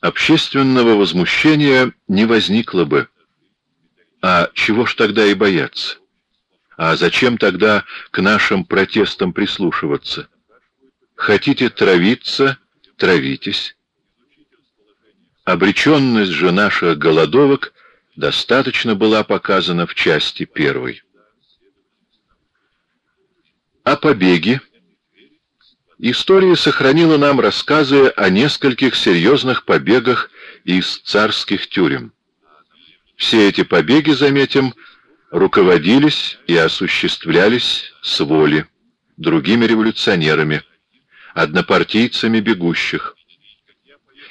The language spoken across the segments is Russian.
общественного возмущения не возникло бы. А чего ж тогда и бояться? А зачем тогда к нашим протестам прислушиваться? Хотите травиться — травитесь. Обреченность же наших голодовок достаточно была показана в части первой. О побеге История сохранила нам рассказы о нескольких серьезных побегах из царских тюрем. Все эти побеги, заметим, руководились и осуществлялись с воли другими революционерами, однопартийцами бегущих.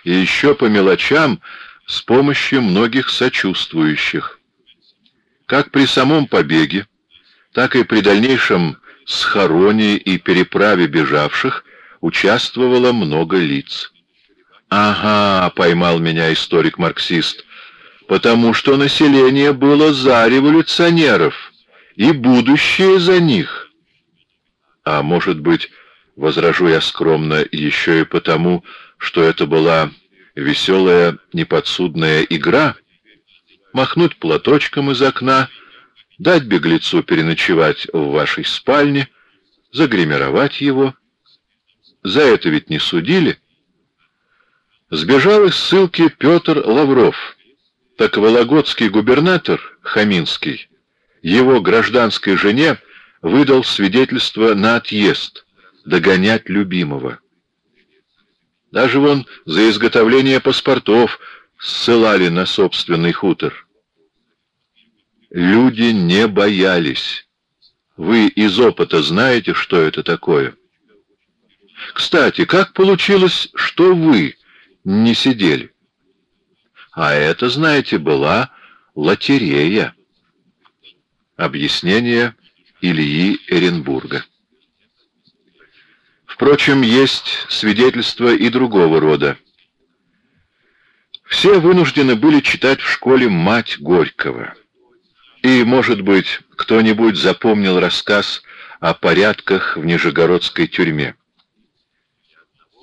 И еще по мелочам с помощью многих сочувствующих. Как при самом побеге, так и при дальнейшем схороне и переправе бежавших участвовало много лиц. «Ага», — поймал меня историк-марксист, — «потому что население было за революционеров, и будущее за них». А может быть, возражу я скромно, еще и потому, что это была веселая неподсудная игра, махнуть платочком из окна — дать беглецу переночевать в вашей спальне, загримировать его. За это ведь не судили. Сбежал из ссылки Петр Лавров. Так вологодский губернатор Хаминский его гражданской жене выдал свидетельство на отъезд, догонять любимого. Даже вон за изготовление паспортов ссылали на собственный хутор. Люди не боялись. Вы из опыта знаете, что это такое. Кстати, как получилось, что вы не сидели? А это, знаете, была лотерея. Объяснение Ильи Эренбурга. Впрочем, есть свидетельства и другого рода. Все вынуждены были читать в школе «Мать Горького». И, может быть, кто-нибудь запомнил рассказ о порядках в Нижегородской тюрьме.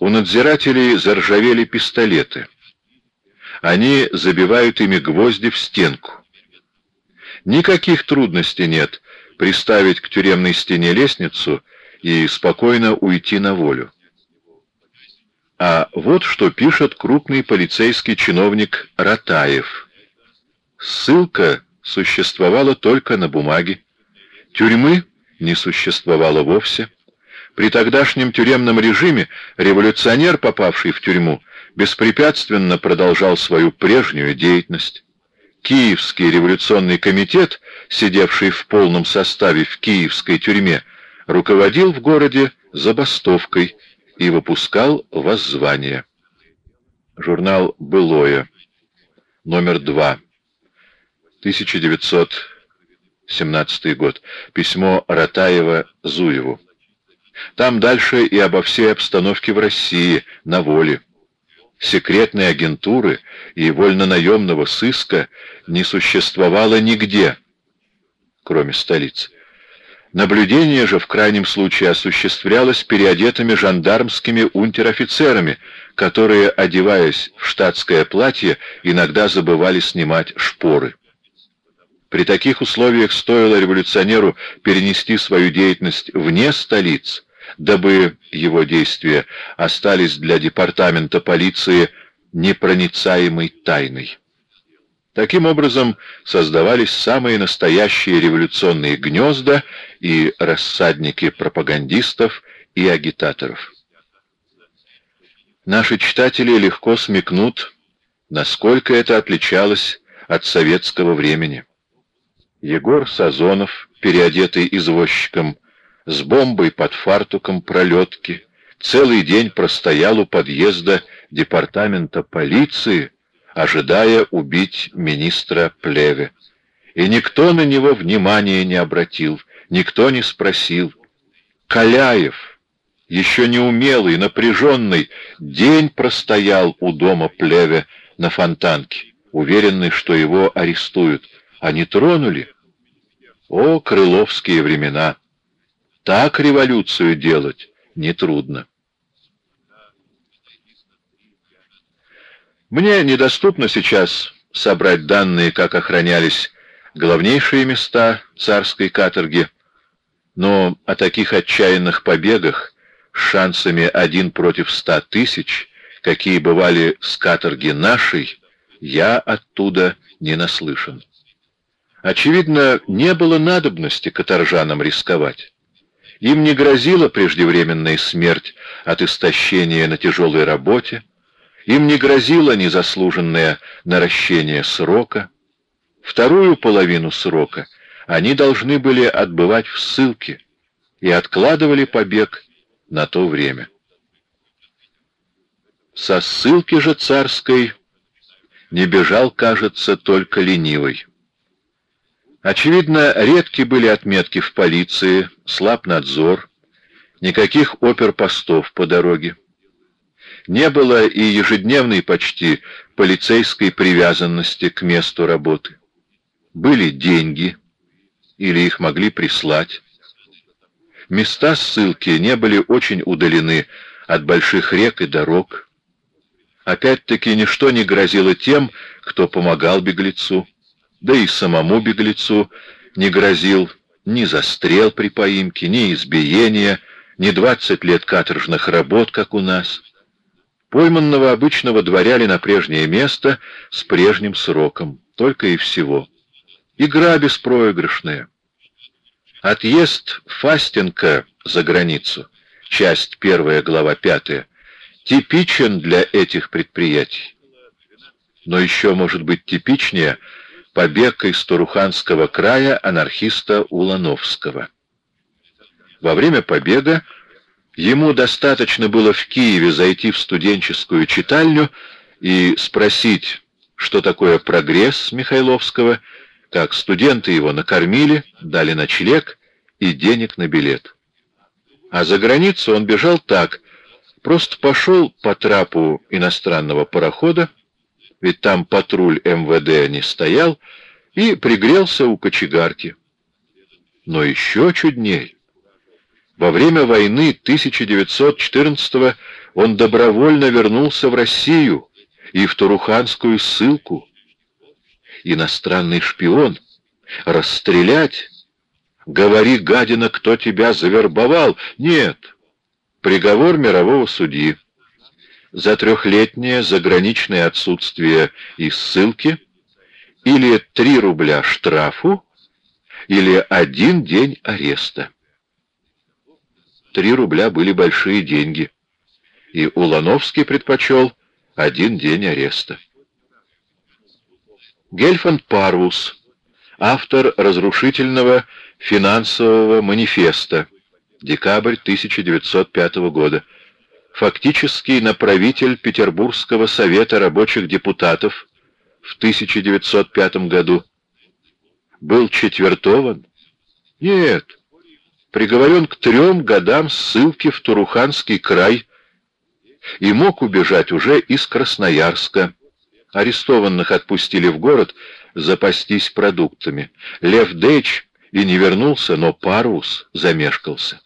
У надзирателей заржавели пистолеты. Они забивают ими гвозди в стенку. Никаких трудностей нет приставить к тюремной стене лестницу и спокойно уйти на волю. А вот что пишет крупный полицейский чиновник Ратаев. Ссылка существовала только на бумаге. Тюрьмы не существовало вовсе. При тогдашнем тюремном режиме революционер, попавший в тюрьму, беспрепятственно продолжал свою прежнюю деятельность. Киевский революционный комитет, сидевший в полном составе в киевской тюрьме, руководил в городе забастовкой и выпускал воззвания. Журнал «Былое», номер два. 1917 год. Письмо Ратаева Зуеву. Там дальше и обо всей обстановке в России, на воле. Секретной агентуры и вольнонаемного сыска не существовало нигде, кроме столицы. Наблюдение же в крайнем случае осуществлялось переодетыми жандармскими унтер-офицерами, которые, одеваясь в штатское платье, иногда забывали снимать шпоры. При таких условиях стоило революционеру перенести свою деятельность вне столиц, дабы его действия остались для департамента полиции непроницаемой тайной. Таким образом создавались самые настоящие революционные гнезда и рассадники пропагандистов и агитаторов. Наши читатели легко смекнут, насколько это отличалось от советского времени. Егор Сазонов, переодетый извозчиком, с бомбой под фартуком пролетки, целый день простоял у подъезда департамента полиции, ожидая убить министра Плеве. И никто на него внимания не обратил, никто не спросил. Каляев, еще не умелый, напряженный, день простоял у дома Плеве на фонтанке, уверенный, что его арестуют. Они тронули. О, крыловские времена! Так революцию делать нетрудно. Мне недоступно сейчас собрать данные, как охранялись главнейшие места царской каторги, но о таких отчаянных побегах с шансами один против ста тысяч, какие бывали с каторги нашей, я оттуда не наслышан. Очевидно, не было надобности каторжанам рисковать. Им не грозила преждевременная смерть от истощения на тяжелой работе, им не грозило незаслуженное наращение срока. Вторую половину срока они должны были отбывать в ссылке и откладывали побег на то время. Со ссылки же царской не бежал, кажется, только ленивый. Очевидно, редки были отметки в полиции, слаб надзор, никаких оперпостов по дороге. Не было и ежедневной почти полицейской привязанности к месту работы. Были деньги, или их могли прислать. Места ссылки не были очень удалены от больших рек и дорог. Опять-таки ничто не грозило тем, кто помогал беглецу да и самому беглецу не грозил ни застрел при поимке, ни избиения, ни двадцать лет каторжных работ, как у нас. Пойманного обычно водворяли на прежнее место с прежним сроком, только и всего. Игра беспроигрышная. Отъезд Фастенко за границу, часть первая, глава пятая, типичен для этих предприятий. Но еще может быть типичнее – побег из Туруханского края анархиста Улановского. Во время побега ему достаточно было в Киеве зайти в студенческую читальню и спросить, что такое прогресс Михайловского, как студенты его накормили, дали ночлег и денег на билет. А за границу он бежал так, просто пошел по трапу иностранного парохода, ведь там патруль МВД не стоял, и пригрелся у кочегарки. Но еще чудней. Во время войны 1914-го он добровольно вернулся в Россию и в Туруханскую ссылку. Иностранный шпион. Расстрелять? Говори, гадина, кто тебя завербовал? Нет. Приговор мирового судьи за трехлетнее заграничное отсутствие и ссылки или три рубля штрафу, или один день ареста. Три рубля были большие деньги, и Улановский предпочел один день ареста. Гельфанд Парвус, автор разрушительного финансового манифеста, декабрь 1905 года, фактический направитель Петербургского совета рабочих депутатов в 1905 году, был четвертован? Нет, приговорен к трем годам ссылки в Туруханский край и мог убежать уже из Красноярска. Арестованных отпустили в город запастись продуктами. Лев Дэйч и не вернулся, но Парус замешкался.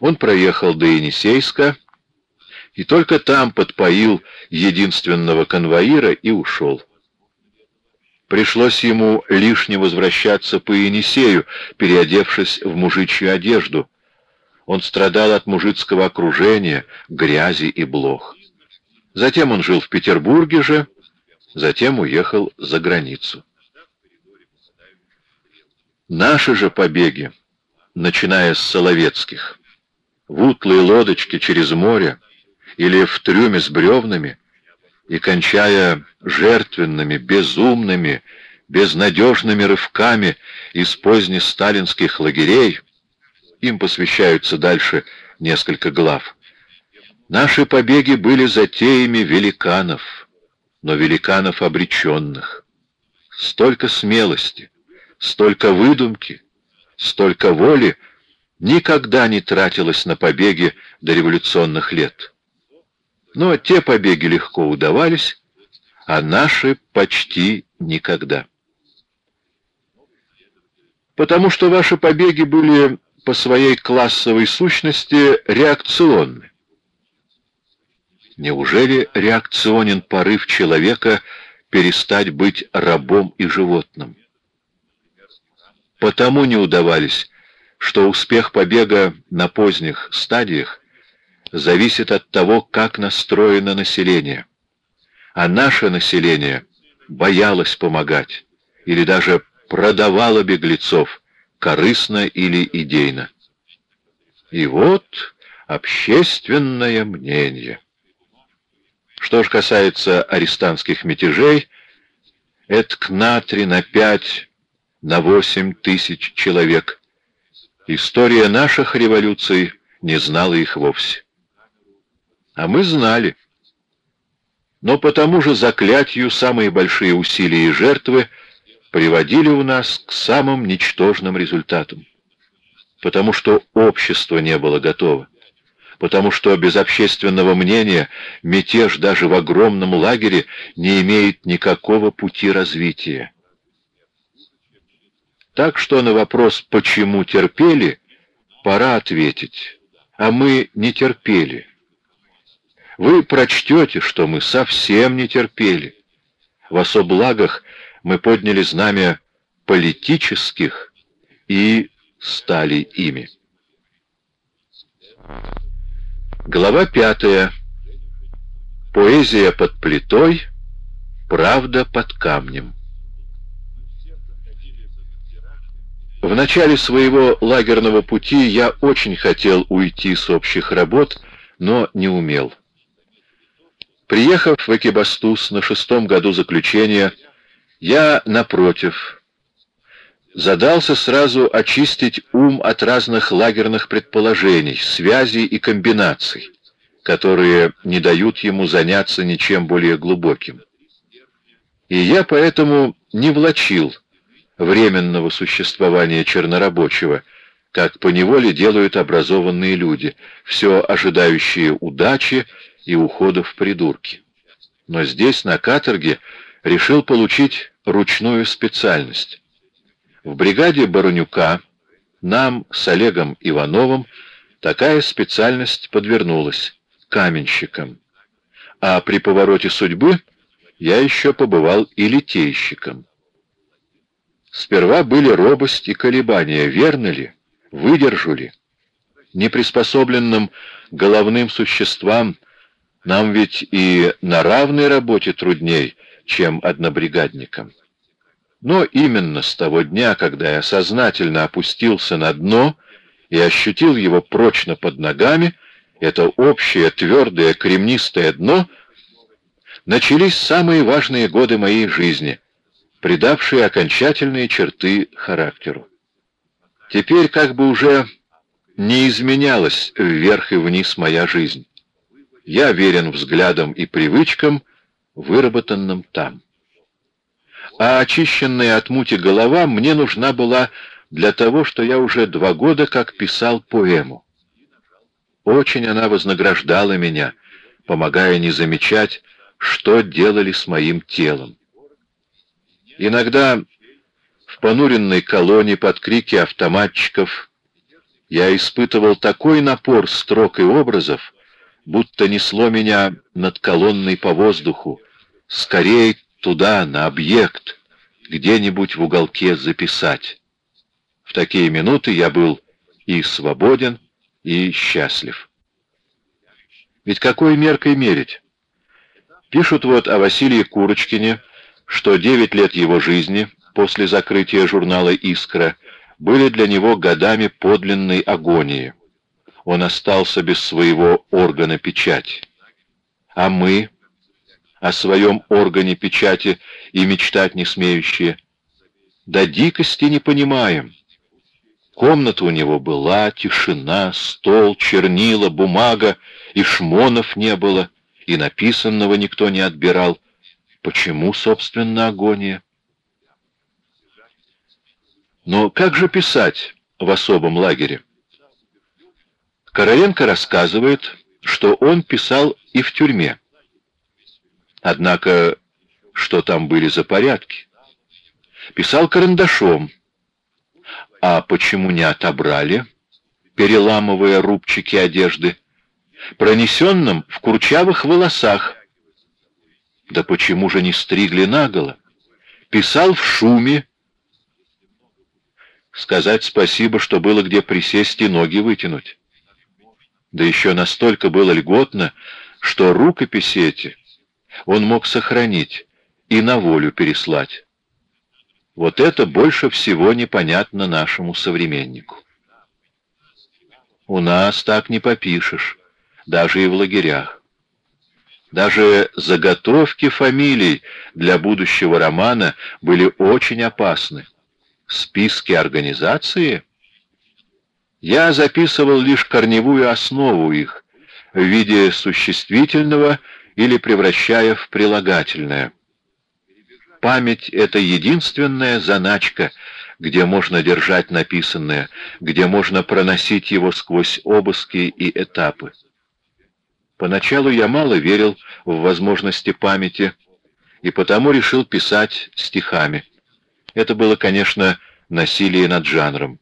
Он проехал до Енисейска и только там подпоил единственного конвоира и ушел. Пришлось ему лишне возвращаться по Енисею, переодевшись в мужичью одежду. Он страдал от мужицкого окружения, грязи и блох. Затем он жил в Петербурге же, затем уехал за границу. Наши же побеги, начиная с Соловецких, в утлые лодочки через море или в трюме с бревнами, и кончая жертвенными, безумными, безнадежными рывками из поздних сталинских лагерей, им посвящаются дальше несколько глав. Наши побеги были затеями великанов, но великанов обреченных. Столько смелости, столько выдумки, столько воли — никогда не тратилось на побеги до революционных лет. Но те побеги легко удавались, а наши почти никогда. Потому что ваши побеги были по своей классовой сущности реакционны. Неужели реакционен порыв человека перестать быть рабом и животным? Потому не удавались, что успех побега на поздних стадиях зависит от того, как настроено население. А наше население боялось помогать или даже продавало беглецов, корыстно или идейно. И вот общественное мнение. Что же касается арестантских мятежей, это к на три, на пять, на восемь тысяч человек. История наших революций не знала их вовсе. А мы знали. Но по тому же заклятию самые большие усилия и жертвы приводили у нас к самым ничтожным результатам. Потому что общество не было готово. Потому что без общественного мнения мятеж даже в огромном лагере не имеет никакого пути развития. Так что на вопрос «почему терпели?» пора ответить, а мы не терпели. Вы прочтете, что мы совсем не терпели. В особлагах мы подняли знамя политических и стали ими. Глава пятая. Поэзия под плитой, правда под камнем. В начале своего лагерного пути я очень хотел уйти с общих работ, но не умел. Приехав в Экибастуз на шестом году заключения, я, напротив, задался сразу очистить ум от разных лагерных предположений, связей и комбинаций, которые не дают ему заняться ничем более глубоким. И я поэтому не влачил временного существования чернорабочего, как поневоле делают образованные люди, все ожидающие удачи и ухода в придурки. Но здесь, на каторге, решил получить ручную специальность. В бригаде Баронюка нам с Олегом Ивановым такая специальность подвернулась — каменщиком. А при повороте судьбы я еще побывал и литейщиком. Сперва были робость и колебания, верно ли, выдержу ли. Неприспособленным головным существам нам ведь и на равной работе трудней, чем однобригадникам. Но именно с того дня, когда я сознательно опустился на дно и ощутил его прочно под ногами, это общее твердое кремнистое дно, начались самые важные годы моей жизни, придавшие окончательные черты характеру. Теперь как бы уже не изменялась вверх и вниз моя жизнь. Я верен взглядам и привычкам, выработанным там. А очищенная от мути голова мне нужна была для того, что я уже два года как писал поэму. Очень она вознаграждала меня, помогая не замечать, что делали с моим телом. Иногда в понуренной колонне под крики автоматчиков я испытывал такой напор строк и образов, будто несло меня над колонной по воздуху, скорее туда, на объект, где-нибудь в уголке записать. В такие минуты я был и свободен, и счастлив. Ведь какой меркой мерить? Пишут вот о Василии Курочкине, что девять лет его жизни после закрытия журнала «Искра» были для него годами подлинной агонии он остался без своего органа печати. А мы, о своем органе печати и мечтать не смеющие, до дикости не понимаем. Комната у него была, тишина, стол, чернила, бумага, и шмонов не было, и написанного никто не отбирал. Почему, собственно, агония? Но как же писать в особом лагере? Короленко рассказывает, что он писал и в тюрьме. Однако, что там были за порядки? Писал карандашом. А почему не отобрали, переламывая рубчики одежды? пронесенном в курчавых волосах. Да почему же не стригли наголо? Писал в шуме. Сказать спасибо, что было где присесть и ноги вытянуть. Да еще настолько было льготно, что рукописи эти он мог сохранить и на волю переслать. Вот это больше всего непонятно нашему современнику. У нас так не попишешь, даже и в лагерях. Даже заготовки фамилий для будущего романа были очень опасны. Списки организации? Я записывал лишь корневую основу их в виде существительного или превращая в прилагательное. Память — это единственная заначка, где можно держать написанное, где можно проносить его сквозь обыски и этапы. Поначалу я мало верил в возможности памяти, и потому решил писать стихами. Это было, конечно, насилие над жанром.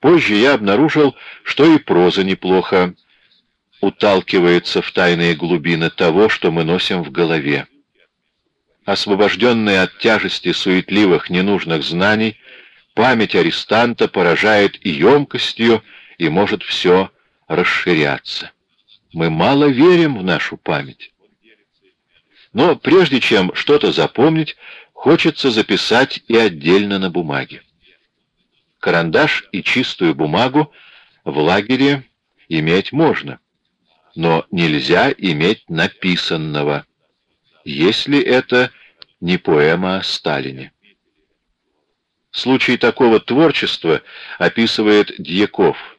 Позже я обнаружил, что и проза неплохо уталкивается в тайные глубины того, что мы носим в голове. Освобожденная от тяжести суетливых, ненужных знаний, память арестанта поражает и емкостью, и может все расширяться. Мы мало верим в нашу память. Но прежде чем что-то запомнить, хочется записать и отдельно на бумаге. Карандаш и чистую бумагу в лагере иметь можно, но нельзя иметь написанного если это не поэма о Сталине. Случай такого творчества описывает Дьяков.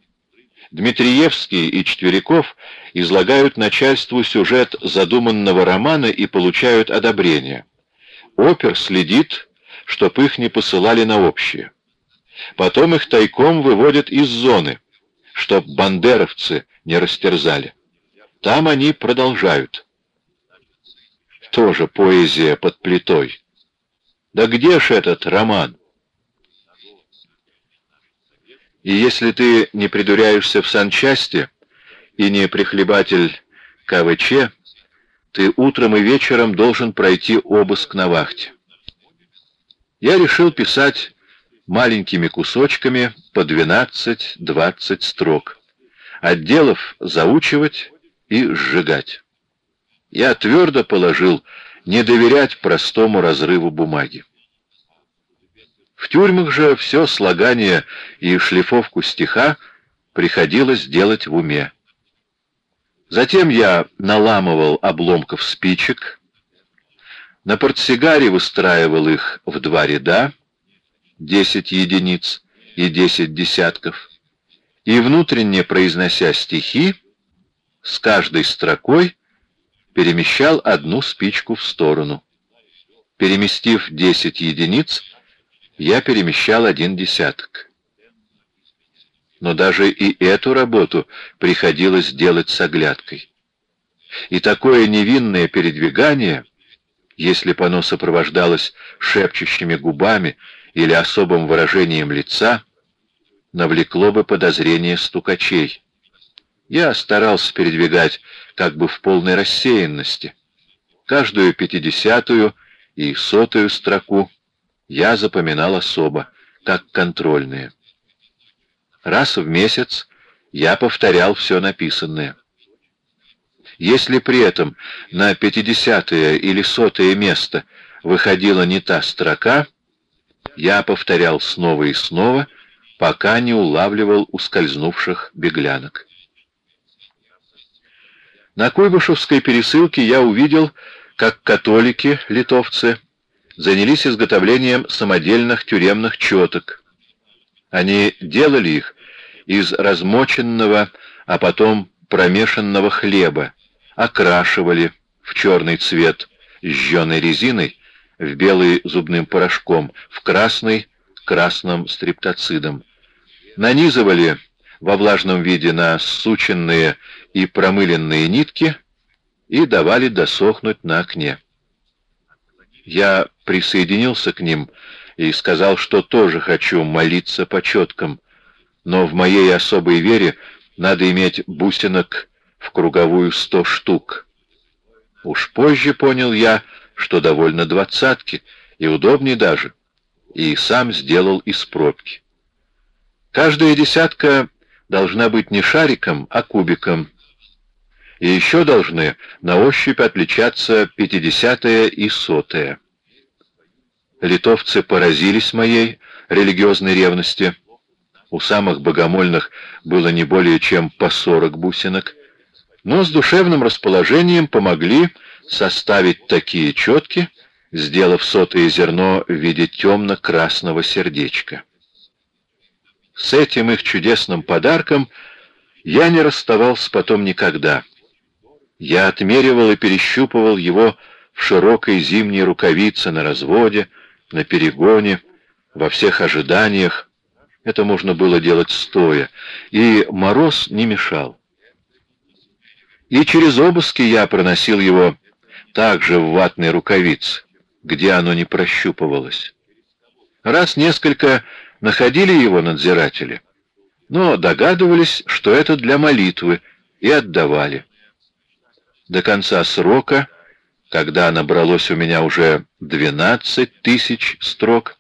Дмитриевский и Четверяков излагают начальству сюжет задуманного романа и получают одобрение. Опер следит, чтоб их не посылали на общее. Потом их тайком выводят из зоны, чтоб бандеровцы не растерзали. Там они продолжают. Тоже поэзия под плитой. Да где ж этот роман? И если ты не придуряешься в санчасти и не прихлебатель КВЧ, ты утром и вечером должен пройти обыск на вахте. Я решил писать маленькими кусочками по 12-20 строк, отделов заучивать и сжигать я твердо положил не доверять простому разрыву бумаги. В тюрьмах же все слагание и шлифовку стиха приходилось делать в уме. Затем я наламывал обломков спичек, на портсигаре выстраивал их в два ряда, 10 единиц и 10 десятков, и внутренне произнося стихи, с каждой строкой перемещал одну спичку в сторону. Переместив 10 единиц, я перемещал один десяток. Но даже и эту работу приходилось делать с оглядкой. И такое невинное передвигание, если бы оно сопровождалось шепчущими губами или особым выражением лица, навлекло бы подозрение стукачей. Я старался передвигать как бы в полной рассеянности. Каждую пятидесятую и сотую строку я запоминал особо, как контрольные. Раз в месяц я повторял все написанное. Если при этом на пятидесятое или сотое место выходила не та строка, я повторял снова и снова, пока не улавливал ускользнувших беглянок. На Куйбышевской пересылке я увидел, как католики, литовцы, занялись изготовлением самодельных тюремных четок. Они делали их из размоченного, а потом промешанного хлеба, окрашивали в черный цвет жженой резиной, в белый зубным порошком, в красный красным стриптоцидом. Нанизывали во влажном виде на сученные и промыленные нитки и давали досохнуть на окне. Я присоединился к ним и сказал, что тоже хочу молиться по четкам, но в моей особой вере надо иметь бусинок в круговую сто штук. Уж позже понял я, что довольно двадцатки, и удобнее даже, и сам сделал из пробки. Каждая десятка должна быть не шариком, а кубиком. И еще должны на ощупь отличаться пятидесятая и сотая. Литовцы поразились моей религиозной ревности. У самых богомольных было не более чем по сорок бусинок, но с душевным расположением помогли составить такие четки, сделав сотое зерно в виде темно-красного сердечка. С этим их чудесным подарком я не расставался потом никогда. Я отмеривал и перещупывал его в широкой зимней рукавице на разводе, на перегоне, во всех ожиданиях. Это можно было делать стоя, и мороз не мешал. И через обыски я проносил его также в ватной рукавице, где оно не прощупывалось. Раз несколько находили его надзиратели, но догадывались, что это для молитвы, и отдавали. До конца срока, когда набралось у меня уже 12 тысяч строк,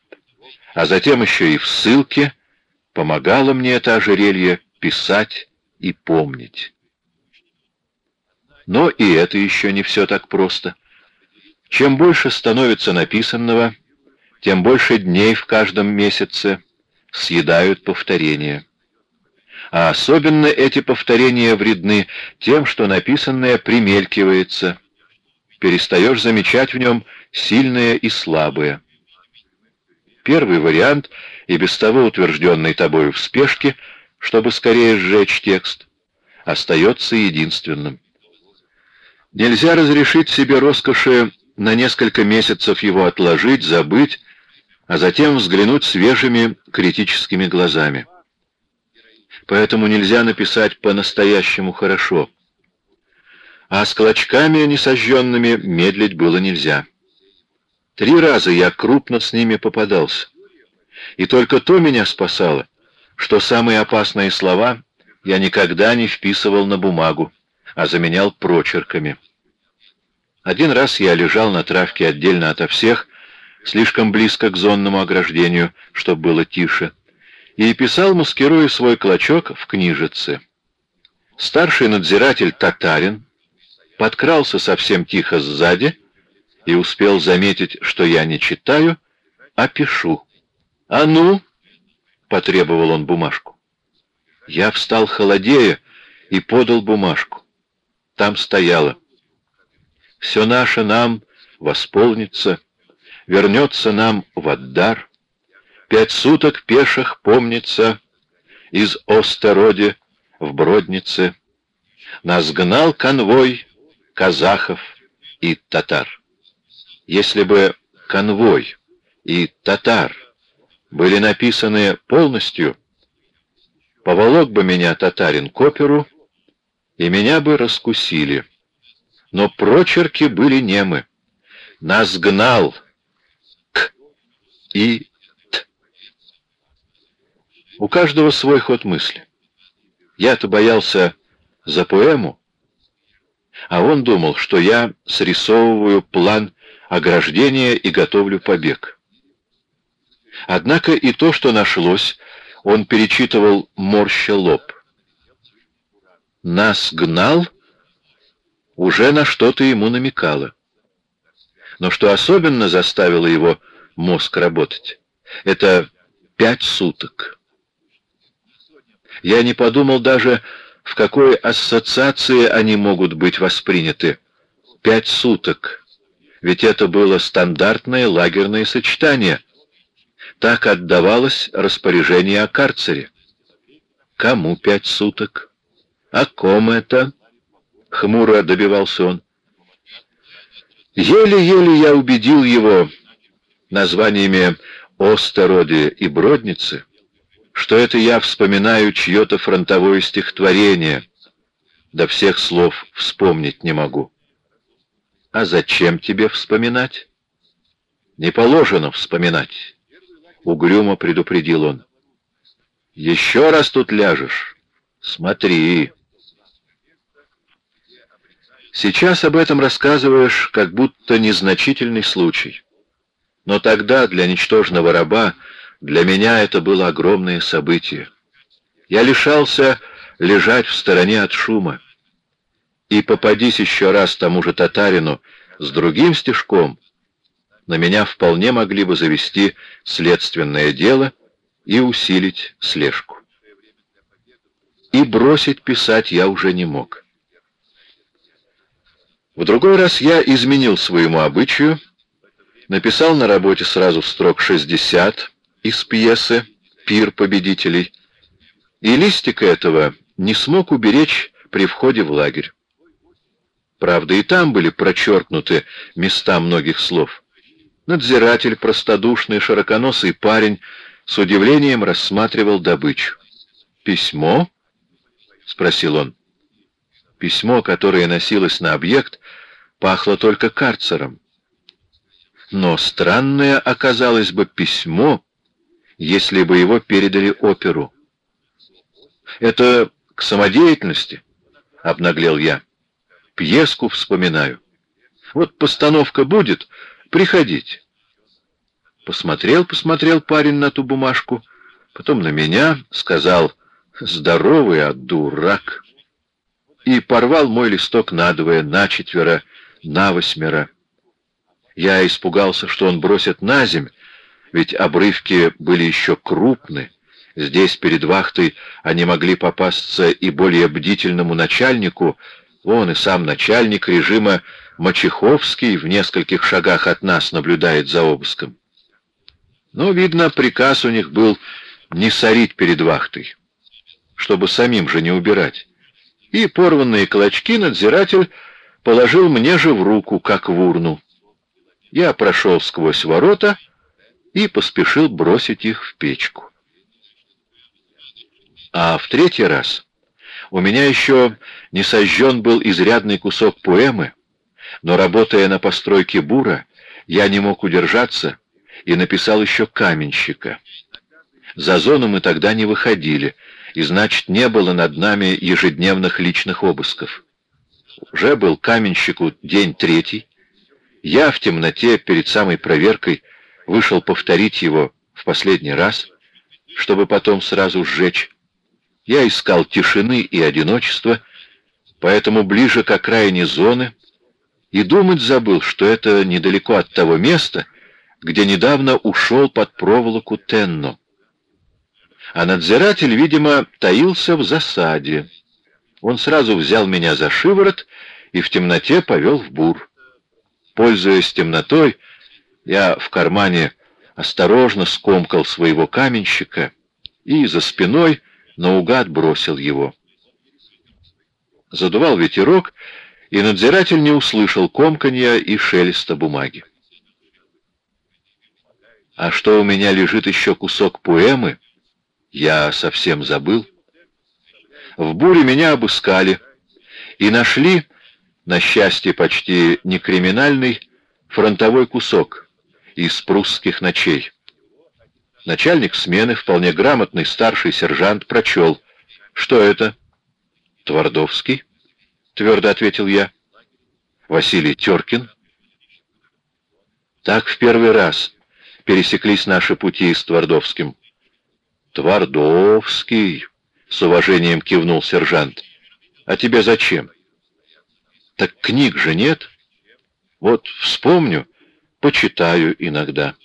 а затем еще и в ссылке, помогало мне это ожерелье писать и помнить. Но и это еще не все так просто. Чем больше становится написанного, тем больше дней в каждом месяце съедают повторения. А особенно эти повторения вредны тем, что написанное примелькивается. Перестаешь замечать в нем сильное и слабое. Первый вариант, и без того утвержденный тобою в спешке, чтобы скорее сжечь текст, остается единственным. Нельзя разрешить себе роскоши на несколько месяцев его отложить, забыть, а затем взглянуть свежими критическими глазами. Поэтому нельзя написать по-настоящему хорошо. А с клочками несожженными медлить было нельзя. Три раза я крупно с ними попадался. И только то меня спасало, что самые опасные слова я никогда не вписывал на бумагу, а заменял прочерками. Один раз я лежал на травке отдельно ото всех, слишком близко к зонному ограждению, чтобы было тише, и писал, маскируя свой клочок в книжице. Старший надзиратель татарин подкрался совсем тихо сзади и успел заметить, что я не читаю, а пишу. «А ну!» — потребовал он бумажку. Я встал холодея и подал бумажку. Там стояло. «Все наше нам восполнится» вернется нам в Аддар. Пять суток пеших помнится из Остероди в Броднице. Нас гнал конвой казахов и татар. Если бы конвой и татар были написаны полностью, поволок бы меня татарин к оперу, и меня бы раскусили. Но прочерки были немы. Нас гнал и т. У каждого свой ход мысли. Я-то боялся за поэму, а он думал, что я срисовываю план ограждения и готовлю побег. Однако и то, что нашлось, он перечитывал морща лоб. Нас гнал, уже на что-то ему намекало. Но что особенно заставило его мозг работать. Это пять суток. Я не подумал даже, в какой ассоциации они могут быть восприняты. Пять суток. Ведь это было стандартное лагерное сочетание. Так отдавалось распоряжение о карцере. Кому пять суток? О ком это? Хмуро добивался он. Еле-еле я убедил его, названиями «Остероди» и «Бродницы», что это я вспоминаю чье-то фронтовое стихотворение, до всех слов вспомнить не могу. А зачем тебе вспоминать? Не положено вспоминать, — угрюмо предупредил он. Еще раз тут ляжешь, смотри. Сейчас об этом рассказываешь, как будто незначительный случай. Но тогда для ничтожного раба, для меня это было огромное событие. Я лишался лежать в стороне от шума. И попадись еще раз тому же татарину с другим стежком, на меня вполне могли бы завести следственное дело и усилить слежку. И бросить писать я уже не мог. В другой раз я изменил своему обычаю, написал на работе сразу строк 60 из пьесы «Пир победителей», и листик этого не смог уберечь при входе в лагерь. Правда, и там были прочеркнуты места многих слов. Надзиратель, простодушный, широконосый парень, с удивлением рассматривал добычу. «Письмо?» — спросил он. Письмо, которое носилось на объект, пахло только карцером. Но странное оказалось бы письмо, если бы его передали оперу. «Это к самодеятельности?» — обнаглел я. «Пьеску вспоминаю. Вот постановка будет, приходите». Посмотрел, посмотрел парень на ту бумажку, потом на меня, сказал «Здоровый, а дурак!» и порвал мой листок надвое, начетверо, навосьмеро. Я испугался, что он бросит на земь, ведь обрывки были еще крупны. Здесь, перед вахтой, они могли попасться и более бдительному начальнику, он и сам начальник режима Мачеховский в нескольких шагах от нас наблюдает за обыском. Но, видно, приказ у них был не сорить перед вахтой, чтобы самим же не убирать. И порванные клочки надзиратель положил мне же в руку, как в урну. Я прошел сквозь ворота и поспешил бросить их в печку. А в третий раз у меня еще не сожжен был изрядный кусок поэмы, но, работая на постройке бура, я не мог удержаться и написал еще каменщика. За зону мы тогда не выходили, и, значит, не было над нами ежедневных личных обысков. Уже был каменщику день третий. Я в темноте перед самой проверкой вышел повторить его в последний раз, чтобы потом сразу сжечь. Я искал тишины и одиночества, поэтому ближе к окраине зоны, и думать забыл, что это недалеко от того места, где недавно ушел под проволоку Тенно. А надзиратель, видимо, таился в засаде. Он сразу взял меня за шиворот и в темноте повел в бур. Пользуясь темнотой, я в кармане осторожно скомкал своего каменщика и за спиной наугад бросил его. Задувал ветерок, и надзиратель не услышал комканья и шелеста бумаги. А что у меня лежит еще кусок поэмы, я совсем забыл. В буре меня обыскали и нашли, на счастье почти не криминальный, фронтовой кусок из прусских ночей. Начальник смены, вполне грамотный старший сержант, прочел. «Что это?» «Твардовский», — твердо ответил я. «Василий Теркин». Так в первый раз пересеклись наши пути с Твардовским. «Твардовский», — с уважением кивнул сержант. «А тебе зачем?» «Так книг же нет. Вот вспомню, почитаю иногда».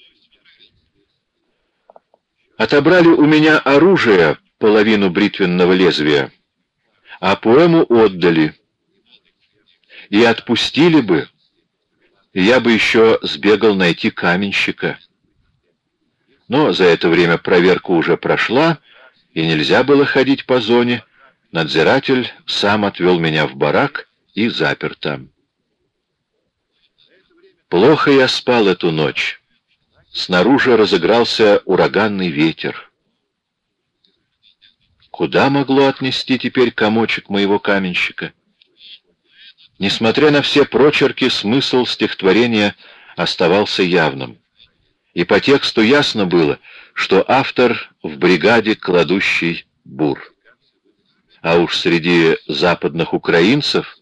Отобрали у меня оружие, половину бритвенного лезвия, а поэму отдали. И отпустили бы, я бы еще сбегал найти каменщика. Но за это время проверка уже прошла, и нельзя было ходить по зоне. Надзиратель сам отвел меня в барак и запер там. Плохо я спал эту ночь. Снаружи разыгрался ураганный ветер. Куда могло отнести теперь комочек моего каменщика? Несмотря на все прочерки, смысл стихотворения оставался явным. И по тексту ясно было, что автор в бригаде кладущий бур. А уж среди западных украинцев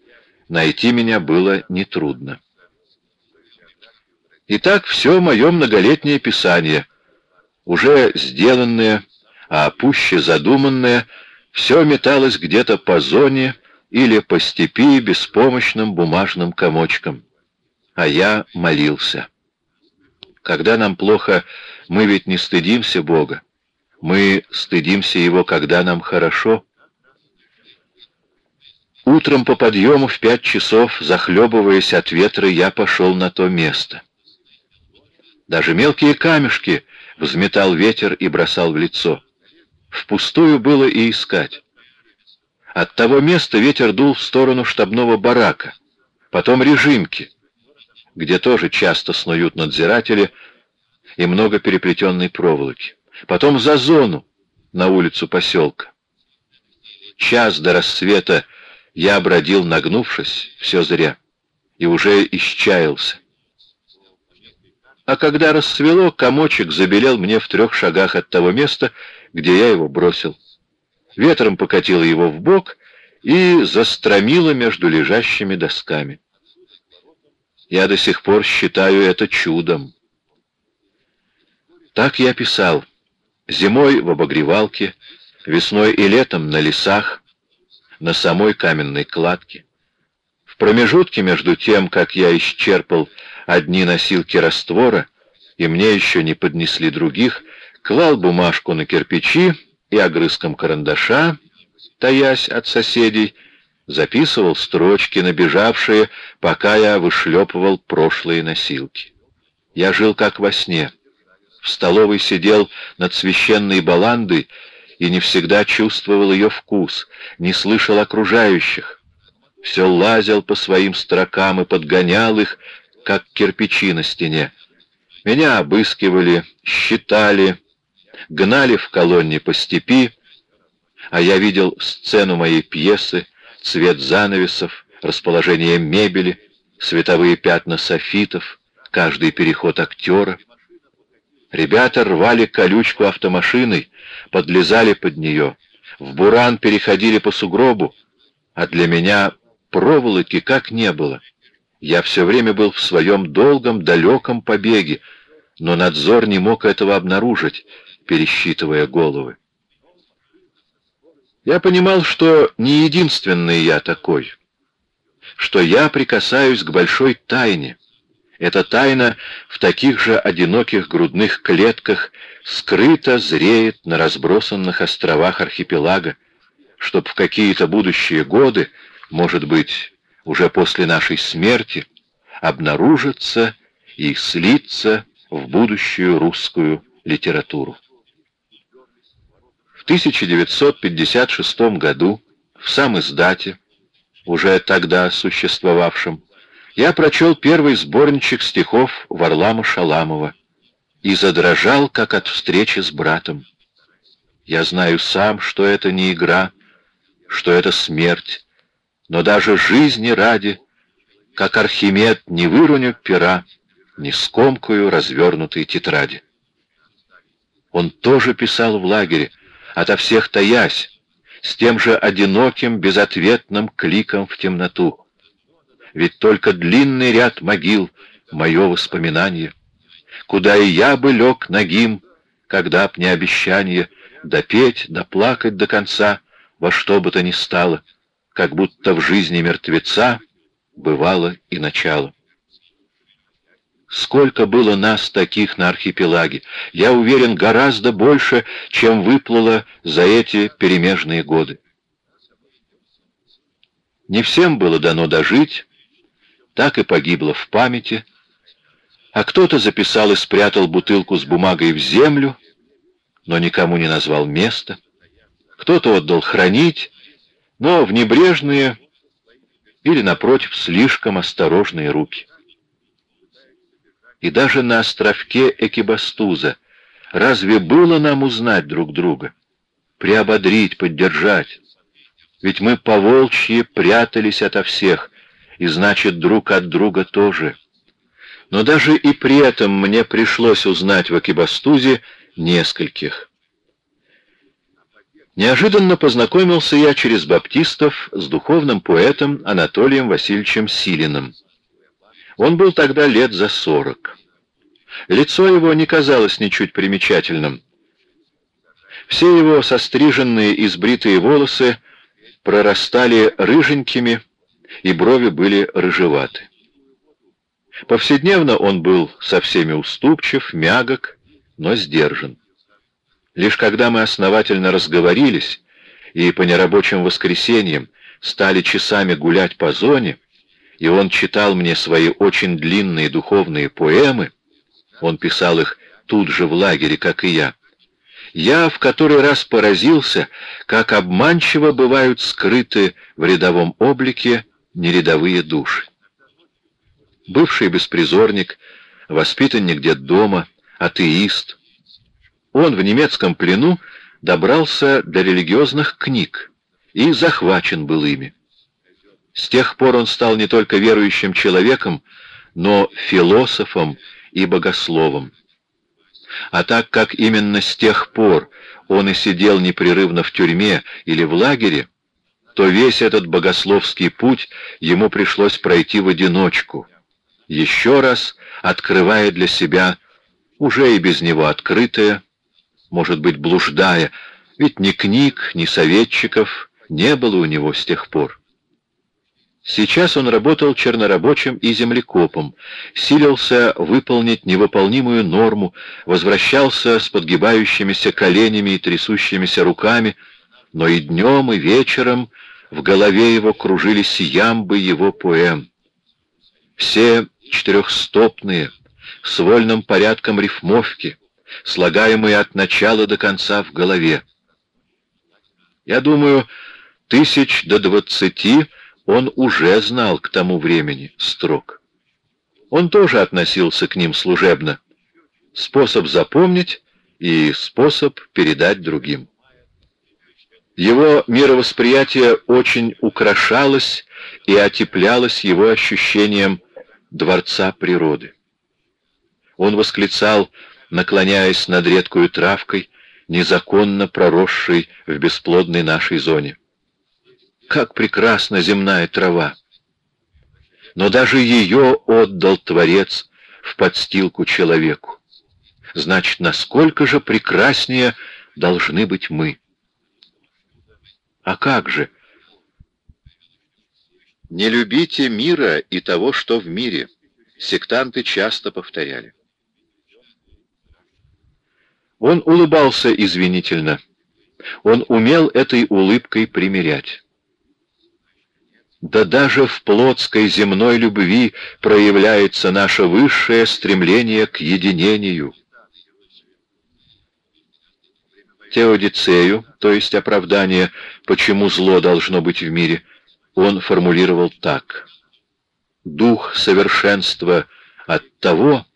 найти меня было нетрудно. Итак, все мое многолетнее писание, уже сделанное, а пуще задуманное, все металось где-то по зоне или по степи беспомощным бумажным комочком. А я молился. Когда нам плохо, мы ведь не стыдимся Бога. Мы стыдимся Его, когда нам хорошо. Утром по подъему в пять часов, захлебываясь от ветра, я пошел на то место. Даже мелкие камешки взметал ветер и бросал в лицо. Впустую было и искать. От того места ветер дул в сторону штабного барака, потом режимки, где тоже часто снуют надзиратели и много переплетенной проволоки. Потом за зону, на улицу поселка. Час до рассвета я бродил, нагнувшись, все зря, и уже исчаялся. А когда рассвело, комочек забелел мне в трех шагах от того места, где я его бросил. Ветром покатило его в бок и застромило между лежащими досками. Я до сих пор считаю это чудом. Так я писал. Зимой в обогревалке, весной и летом на лесах, на самой каменной кладке. В промежутке между тем, как я исчерпал одни носилки раствора, и мне еще не поднесли других, клал бумажку на кирпичи и огрызком карандаша, таясь от соседей, записывал строчки, набежавшие, пока я вышлепывал прошлые носилки. Я жил как во сне. В столовой сидел над священной баландой и не всегда чувствовал ее вкус, не слышал окружающих. Все лазил по своим строкам и подгонял их, как кирпичи на стене. Меня обыскивали, считали, гнали в колонне по степи, а я видел сцену моей пьесы, цвет занавесов, расположение мебели, световые пятна софитов, каждый переход актера. Ребята рвали колючку автомашиной, подлезали под нее, в буран переходили по сугробу, а для меня проволоки как не было. Я все время был в своем долгом, далеком побеге, но надзор не мог этого обнаружить, пересчитывая головы. Я понимал, что не единственный я такой, что я прикасаюсь к большой тайне. Эта тайна в таких же одиноких грудных клетках скрыто зреет на разбросанных островах архипелага, чтоб в какие-то будущие годы, может быть, уже после нашей смерти обнаружится и слиться в будущую русскую литературу. В 1956 году в сам издате, уже тогда существовавшем, я прочел первый сборничек стихов Варлама Шаламова и задрожал, как от встречи с братом. Я знаю сам, что это не игра, что это смерть, но даже жизни ради, как Архимед, не выроню пера, не скомкаю развернутой тетради. Он тоже писал в лагере, ото всех таясь, с тем же одиноким, безответным кликом в темноту. Ведь только длинный ряд могил — мое воспоминание, куда и я бы лег нагим, когда б не обещание допеть, доплакать до конца, во что бы то ни стало — как будто в жизни мертвеца бывало и начало. Сколько было нас таких на архипелаге, я уверен, гораздо больше, чем выплыло за эти перемежные годы. Не всем было дано дожить, так и погибло в памяти, а кто-то записал и спрятал бутылку с бумагой в землю, но никому не назвал места, кто-то отдал хранить, но в небрежные или, напротив, слишком осторожные руки. И даже на островке Экибастуза разве было нам узнать друг друга, приободрить, поддержать? Ведь мы по-волчьи прятались ото всех, и значит, друг от друга тоже. Но даже и при этом мне пришлось узнать в Экибастузе нескольких. Неожиданно познакомился я через баптистов с духовным поэтом Анатолием Васильевичем Силиным. Он был тогда лет за сорок. Лицо его не казалось ничуть примечательным. Все его состриженные и сбритые волосы прорастали рыженькими, и брови были рыжеваты. Повседневно он был со всеми уступчив, мягок, но сдержан. Лишь когда мы основательно разговорились и по нерабочим воскресеньям стали часами гулять по зоне, и он читал мне свои очень длинные духовные поэмы, он писал их тут же в лагере, как и я, я в который раз поразился, как обманчиво бывают скрыты в рядовом облике нерядовые души. Бывший беспризорник, воспитанник детдома, атеист, он в немецком плену добрался до религиозных книг и захвачен был ими. С тех пор он стал не только верующим человеком, но философом и богословом. А так как именно с тех пор он и сидел непрерывно в тюрьме или в лагере, то весь этот богословский путь ему пришлось пройти в одиночку, еще раз открывая для себя уже и без него открытое, может быть, блуждая, ведь ни книг, ни советчиков не было у него с тех пор. Сейчас он работал чернорабочим и землекопом, силился выполнить невыполнимую норму, возвращался с подгибающимися коленями и трясущимися руками, но и днем, и вечером в голове его кружились ямбы его поэм. Все четырехстопные, с вольным порядком рифмовки, слагаемые от начала до конца в голове. Я думаю, тысяч до двадцати он уже знал к тому времени строк. Он тоже относился к ним служебно. Способ запомнить и способ передать другим. Его мировосприятие очень украшалось и отеплялось его ощущением дворца природы. Он восклицал наклоняясь над редкую травкой, незаконно проросшей в бесплодной нашей зоне. Как прекрасна земная трава! Но даже ее отдал Творец в подстилку человеку. Значит, насколько же прекраснее должны быть мы? А как же? Не любите мира и того, что в мире. Сектанты часто повторяли. Он улыбался извинительно. Он умел этой улыбкой примирять. Да даже в плотской земной любви проявляется наше высшее стремление к единению. Теодицею, то есть оправдание, почему зло должно быть в мире, он формулировал так. Дух совершенства от того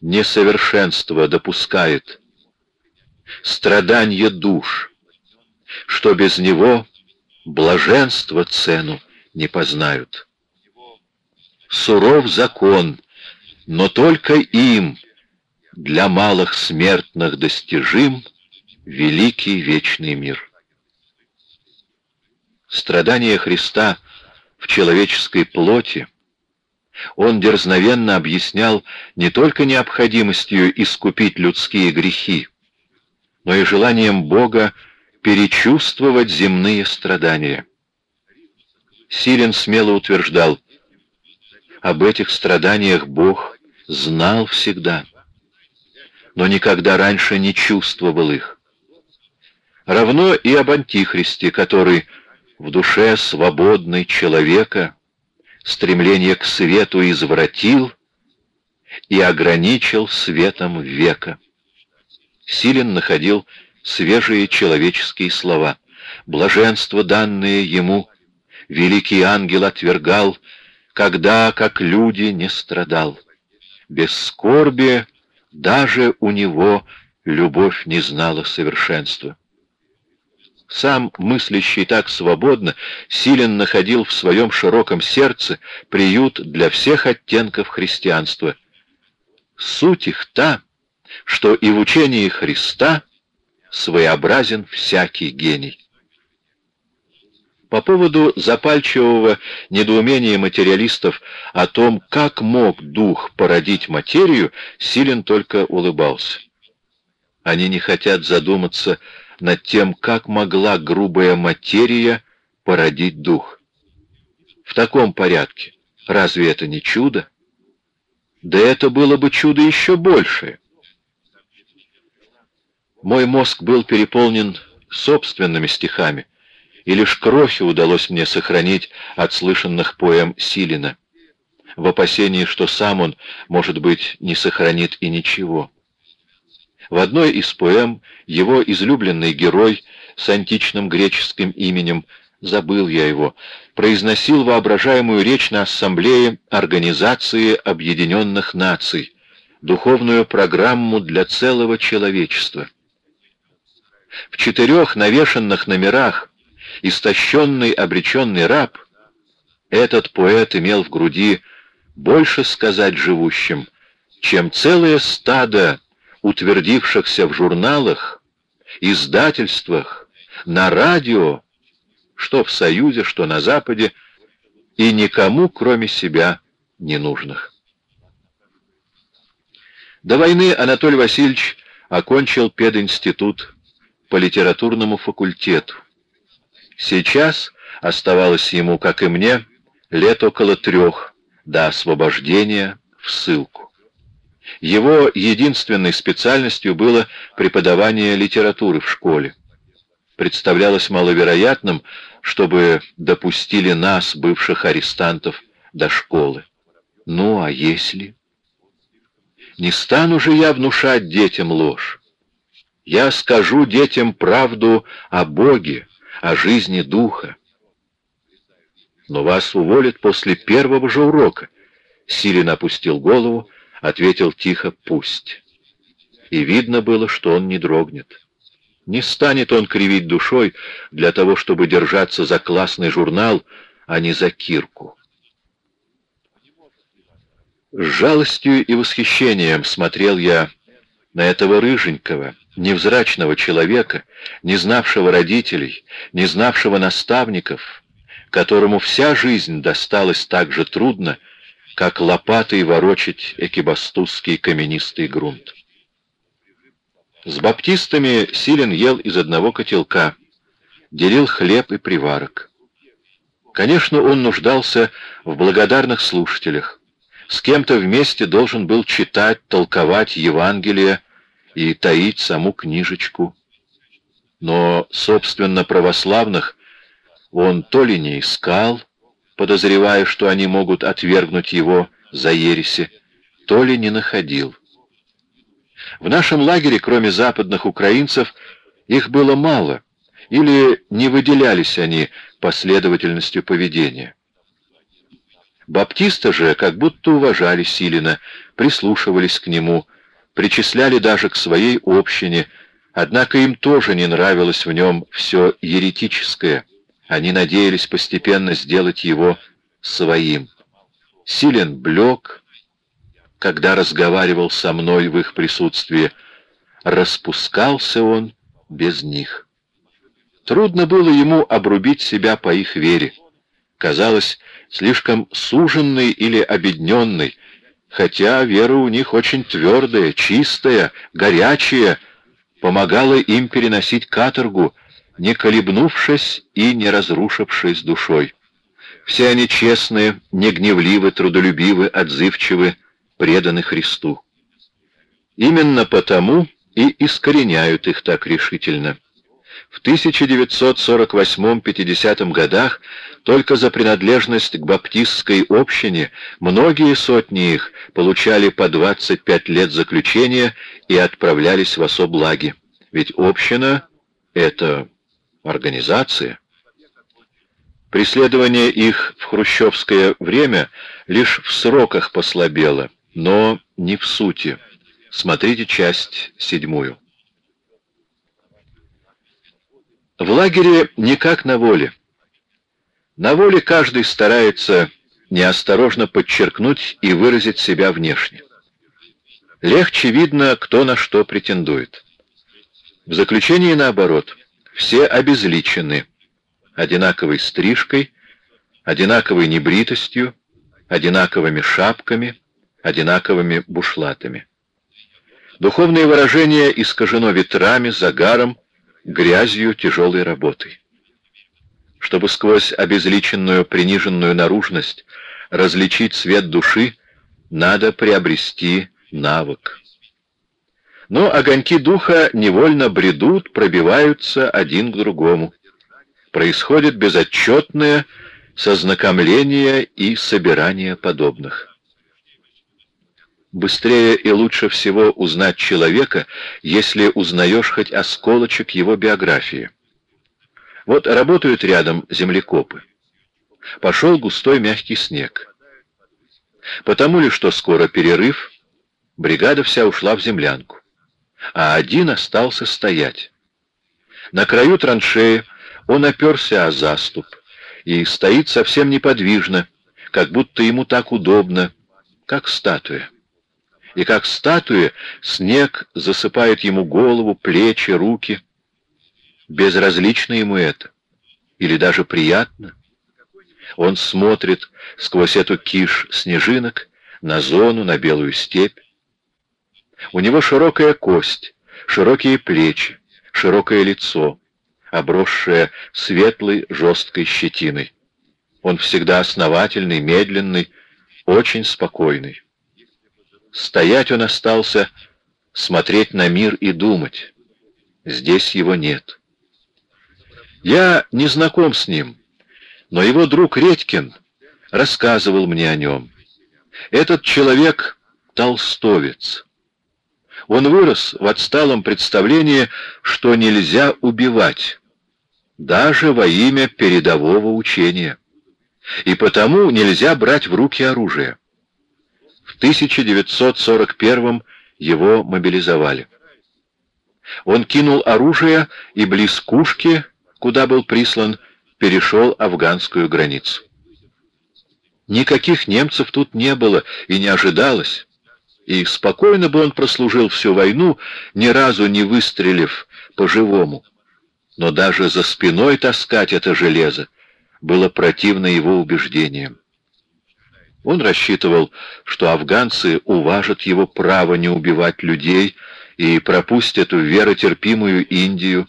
несовершенство допускает, страдание душ, что без него блаженство цену не познают. Суров закон, но только им для малых смертных достижим великий вечный мир. Страдания Христа в человеческой плоти он дерзновенно объяснял не только необходимостью искупить людские грехи, но и желанием Бога перечувствовать земные страдания. Силен смело утверждал, об этих страданиях Бог знал всегда, но никогда раньше не чувствовал их. Равно и об Антихристе, который в душе свободной человека стремление к свету извратил и ограничил светом века. Силен находил свежие человеческие слова. Блаженство, данное ему, великий ангел отвергал, когда, как люди, не страдал. Без скорби даже у него любовь не знала совершенства. Сам, мыслящий так свободно, Силен находил в своем широком сердце приют для всех оттенков христианства. Суть их та, что и в учении Христа своеобразен всякий гений. По поводу запальчивого недоумения материалистов о том, как мог дух породить материю, Силен только улыбался. Они не хотят задуматься над тем, как могла грубая материя породить дух. В таком порядке. Разве это не чудо? Да это было бы чудо еще большее. Мой мозг был переполнен собственными стихами, и лишь кровь удалось мне сохранить от слышанных поэм Силина, в опасении, что сам он, может быть, не сохранит и ничего. В одной из поэм его излюбленный герой с античным греческим именем, забыл я его, произносил воображаемую речь на ассамблее Организации Объединенных Наций, духовную программу для целого человечества. В четырех навешанных номерах истощенный обреченный раб, этот поэт имел в груди больше сказать живущим, чем целое стадо утвердившихся в журналах, издательствах, на радио, что в Союзе, что на Западе, и никому, кроме себя, не нужных. До войны Анатолий Васильевич окончил пединститут по литературному факультету. Сейчас оставалось ему, как и мне, лет около трех до освобождения в ссылку. Его единственной специальностью было преподавание литературы в школе. Представлялось маловероятным, чтобы допустили нас, бывших арестантов, до школы. Ну, а если? Не стану же я внушать детям ложь. Я скажу детям правду о Боге, о жизни Духа. Но вас уволят после первого же урока. Силин опустил голову, ответил тихо «пусть». И видно было, что он не дрогнет. Не станет он кривить душой для того, чтобы держаться за классный журнал, а не за кирку. С жалостью и восхищением смотрел я на этого рыженького, невзрачного человека, не знавшего родителей, не знавшего наставников, которому вся жизнь досталась так же трудно, как лопатой ворочать экибастузский каменистый грунт. С баптистами Силен ел из одного котелка, делил хлеб и приварок. Конечно, он нуждался в благодарных слушателях. С кем-то вместе должен был читать, толковать Евангелие и таить саму книжечку. Но, собственно, православных он то ли не искал, подозревая, что они могут отвергнуть его за ереси, то ли не находил. В нашем лагере, кроме западных украинцев, их было мало, или не выделялись они последовательностью поведения. Баптисты же как будто уважали Силина, прислушивались к нему, причисляли даже к своей общине, однако им тоже не нравилось в нем все еретическое — они надеялись постепенно сделать его своим. Силен блек, когда разговаривал со мной в их присутствии. Распускался он без них. Трудно было ему обрубить себя по их вере. Казалось, слишком суженный или обедненный, хотя вера у них очень твердая, чистая, горячая, помогала им переносить каторгу, не колебнувшись и не разрушившись душой. Все они честные, негневливы, трудолюбивы, отзывчивы, преданы Христу. Именно потому и искореняют их так решительно. В 1948-50 годах только за принадлежность к баптистской общине многие сотни их получали по 25 лет заключения и отправлялись в особлаги. Ведь община — это организация. Преследование их в хрущевское время лишь в сроках послабело, но не в сути. Смотрите часть седьмую. В лагере не как на воле. На воле каждый старается неосторожно подчеркнуть и выразить себя внешне. Легче видно, кто на что претендует. В заключении наоборот, все обезличены одинаковой стрижкой, одинаковой небритостью, одинаковыми шапками, одинаковыми бушлатами. Духовное выражение искажено ветрами, загаром, грязью, тяжелой работой. Чтобы сквозь обезличенную, приниженную наружность различить свет души, надо приобрести навык. Но огоньки духа невольно бредут, пробиваются один к другому. Происходит безотчетное сознакомление и собирание подобных. Быстрее и лучше всего узнать человека, если узнаешь хоть осколочек его биографии. Вот работают рядом землекопы. Пошел густой мягкий снег. Потому ли, что скоро перерыв, бригада вся ушла в землянку, а один остался стоять. На краю траншеи он оперся о заступ и стоит совсем неподвижно, как будто ему так удобно, как статуя и как статуя снег засыпает ему голову, плечи, руки. Безразлично ему это, или даже приятно. Он смотрит сквозь эту киш снежинок на зону, на белую степь. У него широкая кость, широкие плечи, широкое лицо, обросшее светлой жесткой щетиной. Он всегда основательный, медленный, очень спокойный. Стоять он остался, смотреть на мир и думать. Здесь его нет. Я не знаком с ним, но его друг Редькин рассказывал мне о нем. Этот человек — толстовец. Он вырос в отсталом представлении, что нельзя убивать, даже во имя передового учения. И потому нельзя брать в руки оружие. В 1941 его мобилизовали. Он кинул оружие и близ Кушки, куда был прислан, перешел афганскую границу. Никаких немцев тут не было и не ожидалось, и спокойно бы он прослужил всю войну, ни разу не выстрелив по-живому. Но даже за спиной таскать это железо было противно его убеждениям. Он рассчитывал, что афганцы уважат его право не убивать людей и пропустят в веротерпимую Индию,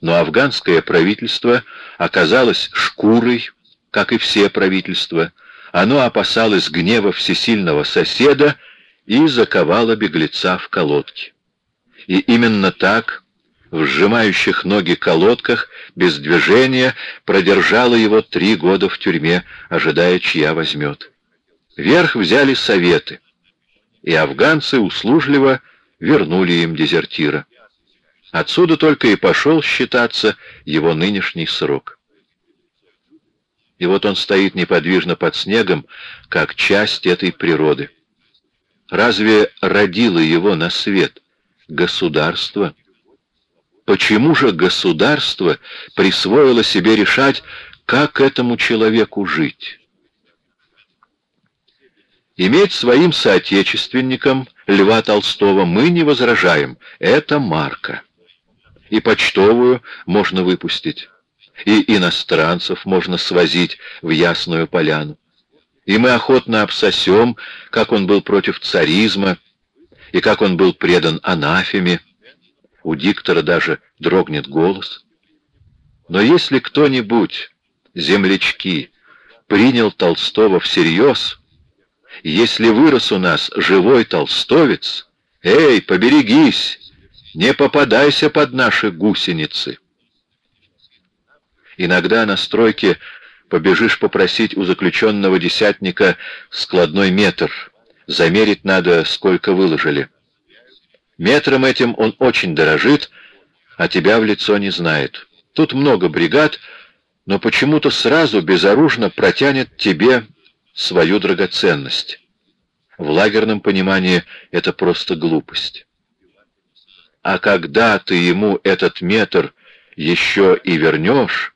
но афганское правительство оказалось шкурой, как и все правительства. Оно опасалось гнева всесильного соседа и заковало беглеца в колодки. И именно так, в сжимающих ноги колодках, без движения, продержало его три года в тюрьме, ожидая, чья возьмет. Верх взяли советы, и афганцы услужливо вернули им дезертира. Отсюда только и пошел считаться его нынешний срок. И вот он стоит неподвижно под снегом, как часть этой природы. Разве родило его на свет государство? Почему же государство присвоило себе решать, как этому человеку жить? Иметь своим соотечественником Льва Толстого мы не возражаем. Это марка. И почтовую можно выпустить, и иностранцев можно свозить в Ясную Поляну. И мы охотно обсосем, как он был против царизма, и как он был предан анафеме. У диктора даже дрогнет голос. Но если кто-нибудь, землячки, принял Толстого всерьез, если вырос у нас живой толстовец, эй, поберегись, не попадайся под наши гусеницы. Иногда на стройке побежишь попросить у заключенного десятника складной метр. Замерить надо, сколько выложили. Метром этим он очень дорожит, а тебя в лицо не знает. Тут много бригад, но почему-то сразу безоружно протянет тебе свою драгоценность. В лагерном понимании это просто глупость. А когда ты ему этот метр еще и вернешь,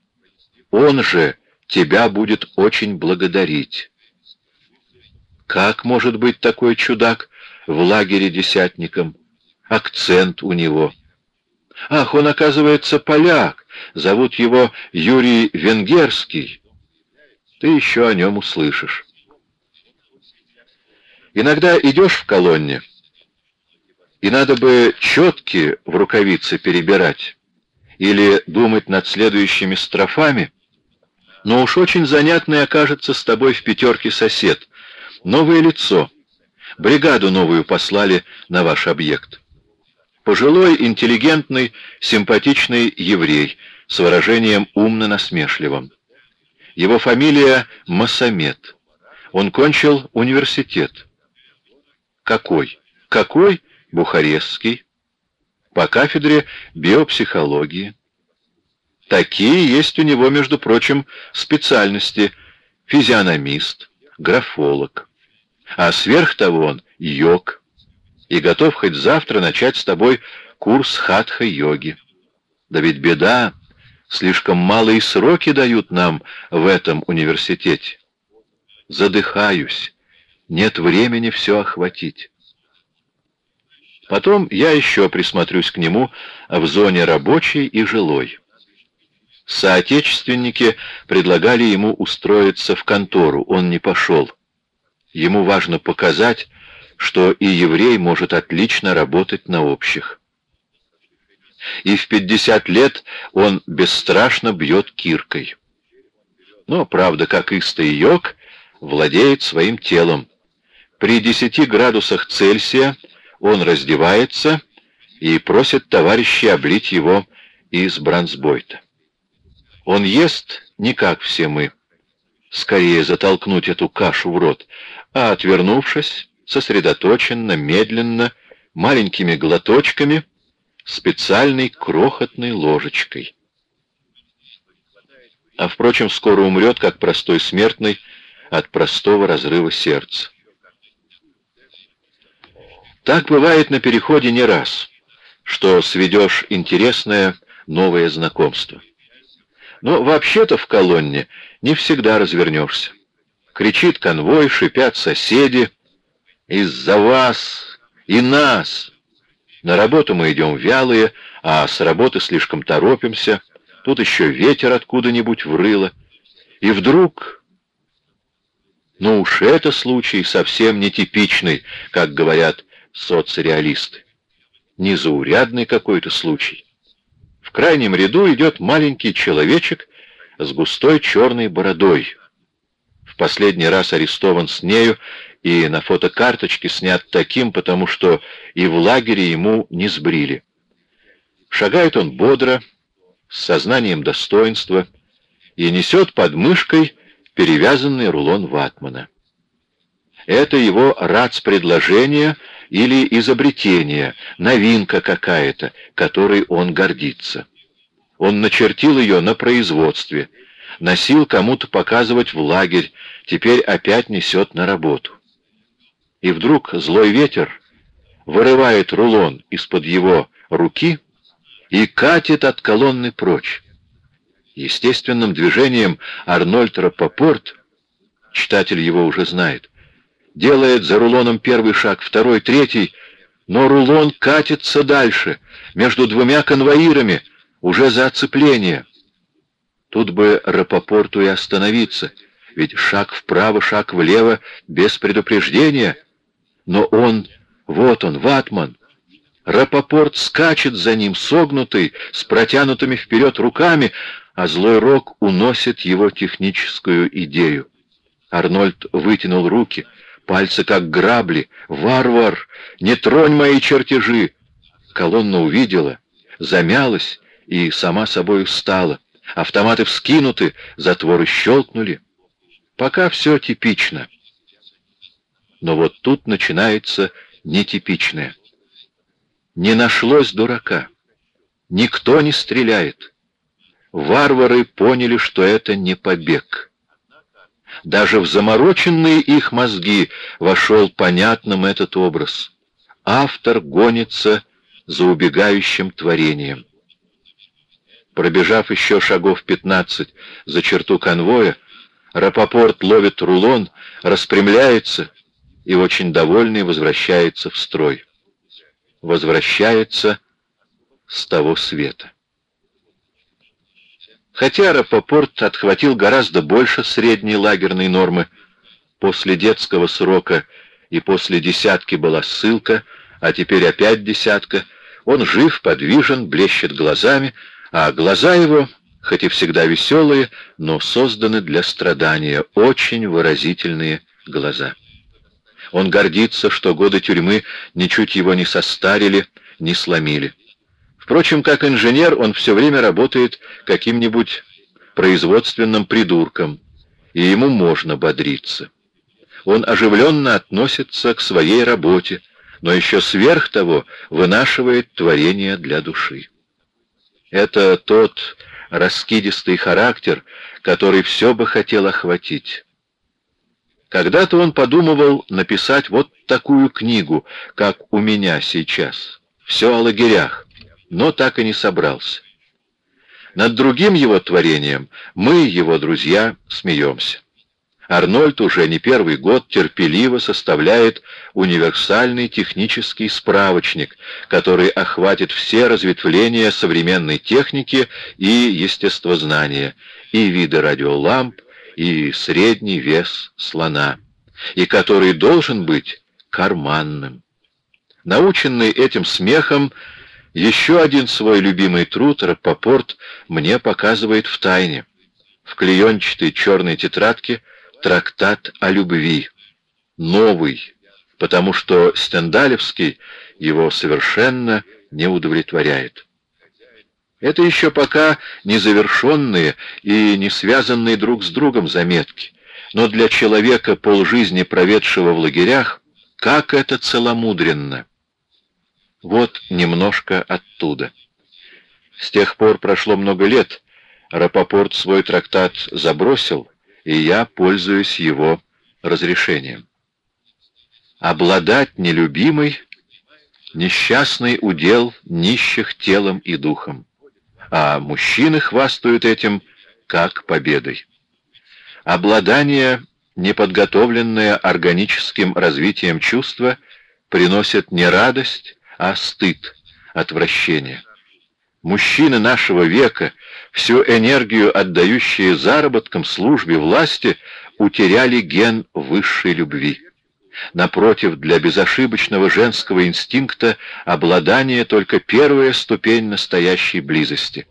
он же тебя будет очень благодарить. Как может быть такой чудак в лагере десятником? Акцент у него. Ах, он, оказывается, поляк. Зовут его Юрий Венгерский. Ты еще о нем услышишь. Иногда идешь в колонне, и надо бы четки в рукавице перебирать или думать над следующими строфами, но уж очень занятный окажется с тобой в пятерке сосед. Новое лицо. Бригаду новую послали на ваш объект. Пожилой, интеллигентный, симпатичный еврей с выражением умно-насмешливым. Его фамилия Масамед. Он кончил университет. Какой? Какой? Бухарестский. По кафедре биопсихологии. Такие есть у него, между прочим, специальности. Физиономист, графолог. А сверх того он йог. И готов хоть завтра начать с тобой курс хатха-йоги. Да ведь беда, слишком малые сроки дают нам в этом университете. Задыхаюсь, нет времени все охватить. Потом я еще присмотрюсь к нему в зоне рабочей и жилой. Соотечественники предлагали ему устроиться в контору, он не пошел. Ему важно показать, что и еврей может отлично работать на общих. И в 50 лет он бесстрашно бьет киркой. Но, правда, как истый йог, владеет своим телом. При 10 градусах Цельсия он раздевается и просит товарищей облить его из бронзбойта. Он ест не как все мы, скорее затолкнуть эту кашу в рот, а, отвернувшись, сосредоточенно, медленно, маленькими глоточками, специальной крохотной ложечкой. А, впрочем, скоро умрет, как простой смертный, от простого разрыва сердца. Так бывает на переходе не раз, что сведешь интересное новое знакомство. Но вообще-то в колонне не всегда развернешься. Кричит конвой, шипят соседи. Из-за вас и нас. На работу мы идем вялые, а с работы слишком торопимся. Тут еще ветер откуда-нибудь врыло. И вдруг... Ну уж это случай совсем нетипичный, как говорят соцреалисты. Незаурядный какой-то случай. В крайнем ряду идет маленький человечек с густой черной бородой. В последний раз арестован с нею и на фотокарточке снят таким, потому что и в лагере ему не сбрили. Шагает он бодро, с сознанием достоинства, и несет под мышкой перевязанный рулон ватмана. Это его рац-предложение или изобретение, новинка какая-то, которой он гордится. Он начертил ее на производстве, носил кому-то показывать в лагерь, теперь опять несет на работу. И вдруг злой ветер вырывает рулон из-под его руки и катит от колонны прочь. Естественным движением Арнольд Рапопорт, читатель его уже знает, делает за рулоном первый шаг, второй, третий, но рулон катится дальше, между двумя конвоирами, уже за оцепление. Тут бы Рапопорту и остановиться, ведь шаг вправо, шаг влево, без предупреждения. Но он, вот он, ватман. Рапопорт скачет за ним, согнутый, с протянутыми вперед руками, а злой рок уносит его техническую идею. Арнольд вытянул руки — Пальцы как грабли. «Варвар! Не тронь мои чертежи!» Колонна увидела, замялась и сама собой устала. Автоматы вскинуты, затворы щелкнули. Пока все типично. Но вот тут начинается нетипичное. Не нашлось дурака. Никто не стреляет. Варвары поняли, что это не побег. Даже в замороченные их мозги вошел понятным этот образ. Автор гонится за убегающим творением. Пробежав еще шагов пятнадцать за черту конвоя, Рапопорт ловит рулон, распрямляется и, очень довольный, возвращается в строй. Возвращается с того света. Хотя Рапопорт отхватил гораздо больше средней лагерной нормы, после детского срока и после десятки была ссылка, а теперь опять десятка, он жив, подвижен, блещет глазами, а глаза его, хоть и всегда веселые, но созданы для страдания, очень выразительные глаза. Он гордится, что годы тюрьмы ничуть его не состарили, не сломили. Впрочем, как инженер он все время работает каким-нибудь производственным придурком, и ему можно бодриться. Он оживленно относится к своей работе, но еще сверх того вынашивает творение для души. Это тот раскидистый характер, который все бы хотел охватить. Когда-то он подумывал написать вот такую книгу, как у меня сейчас. Все о лагерях но так и не собрался. Над другим его творением мы, его друзья, смеемся. Арнольд уже не первый год терпеливо составляет универсальный технический справочник, который охватит все разветвления современной техники и естествознания, и виды радиоламп, и средний вес слона, и который должен быть карманным. Наученный этим смехом, еще один свой любимый труд Рапопорт мне показывает в тайне. В клеенчатой черной тетрадке трактат о любви. Новый, потому что Стендалевский его совершенно не удовлетворяет. Это еще пока незавершенные и не связанные друг с другом заметки, но для человека, полжизни проведшего в лагерях, как это целомудренно! Вот немножко оттуда. С тех пор прошло много лет. Рапопорт свой трактат забросил, и я пользуюсь его разрешением. Обладать нелюбимой — несчастный удел нищих телом и духом, а мужчины хвастают этим как победой. Обладание, неподготовленное органическим развитием чувства, приносит не радость, а стыд, отвращение. Мужчины нашего века, всю энергию, отдающие заработкам, службе, власти, утеряли ген высшей любви. Напротив, для безошибочного женского инстинкта обладание только первая ступень настоящей близости.